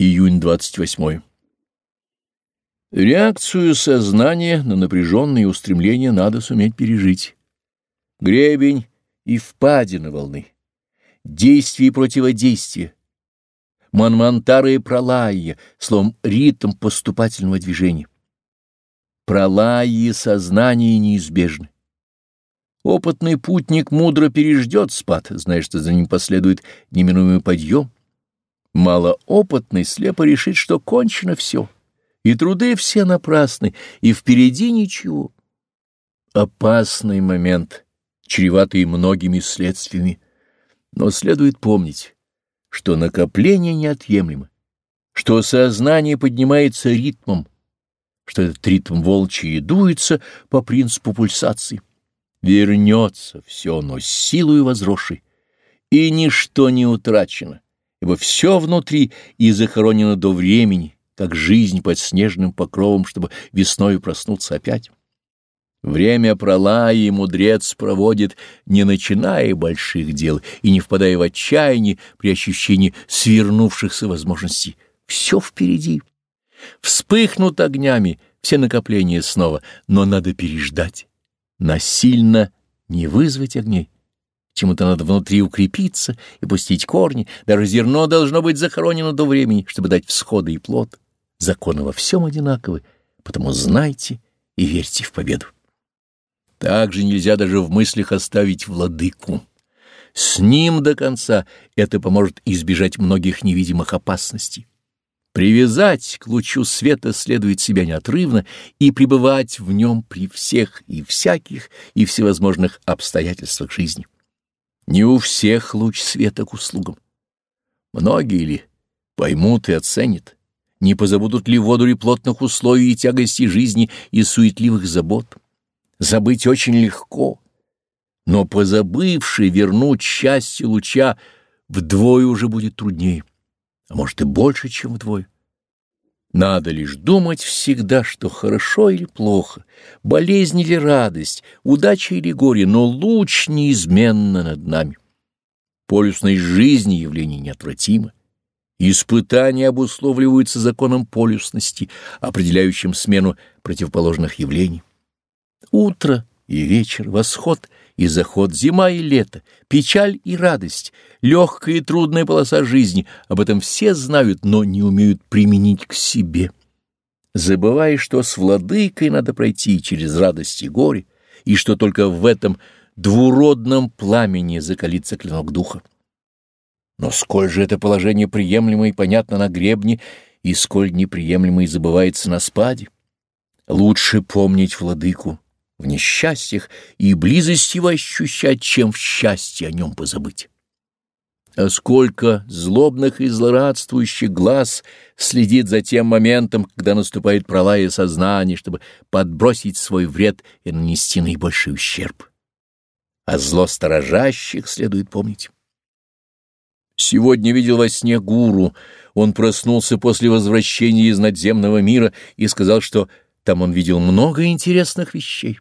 Июнь 28. Реакцию сознания на напряженные устремления надо суметь пережить. Гребень и впадина волны, действие и противодействие, манмантары и пролая, словом, ритм поступательного движения. Пролаи сознания неизбежны. Опытный путник мудро переждет спад, зная, что за ним последует неминуемый подъем, Малоопытный слепо решит, что кончено все, и труды все напрасны, и впереди ничего. Опасный момент, чреватый многими следствиями, но следует помнить, что накопление неотъемлемо, что сознание поднимается ритмом, что этот ритм волчий дуется по принципу пульсации. Вернется все, но силою возросшей, и ничто не утрачено ибо все внутри и захоронено до времени, как жизнь под снежным покровом, чтобы весною проснуться опять. Время пролая и мудрец проводит, не начиная больших дел и не впадая в отчаяние при ощущении свернувшихся возможностей. Все впереди. Вспыхнут огнями все накопления снова, но надо переждать. Насильно не вызвать огней. Чему-то надо внутри укрепиться и пустить корни, даже зерно должно быть захоронено до времени, чтобы дать всходы и плод. Законы во всем одинаковы, потому знайте и верьте в победу. Также нельзя даже в мыслях оставить владыку. С ним до конца это поможет избежать многих невидимых опасностей. Привязать к лучу света следует себя неотрывно и пребывать в нем при всех и всяких и всевозможных обстоятельствах жизни. Не у всех луч света к услугам. Многие ли поймут и оценят, не позабудут ли воду и плотных условий и тягости жизни и суетливых забот. Забыть очень легко, но позабывший вернуть счастье луча вдвое уже будет труднее, а может и больше, чем вдвое. Надо лишь думать всегда, что хорошо или плохо, болезнь или радость, удача или горе, но луч неизменно над нами. Полюсность жизни явление неотвратимо. Испытания обусловливаются законом полюсности, определяющим смену противоположных явлений. Утро и вечер, восход и заход, зима и лето, печаль и радость, легкая и трудная полоса жизни — об этом все знают, но не умеют применить к себе. Забывая, что с владыкой надо пройти через радость и горе, и что только в этом двуродном пламени закалится клинок духа. Но сколь же это положение приемлемо и понятно на гребне, и сколь неприемлемо и забывается на спаде. Лучше помнить владыку, в несчастьях и близость его ощущать, чем в счастье о нем позабыть. А сколько злобных и злорадствующих глаз следит за тем моментом, когда наступает пролая сознания, чтобы подбросить свой вред и нанести наибольший ущерб. А зло сторожащих следует помнить. Сегодня видел во сне гуру. Он проснулся после возвращения из надземного мира и сказал, что там он видел много интересных вещей.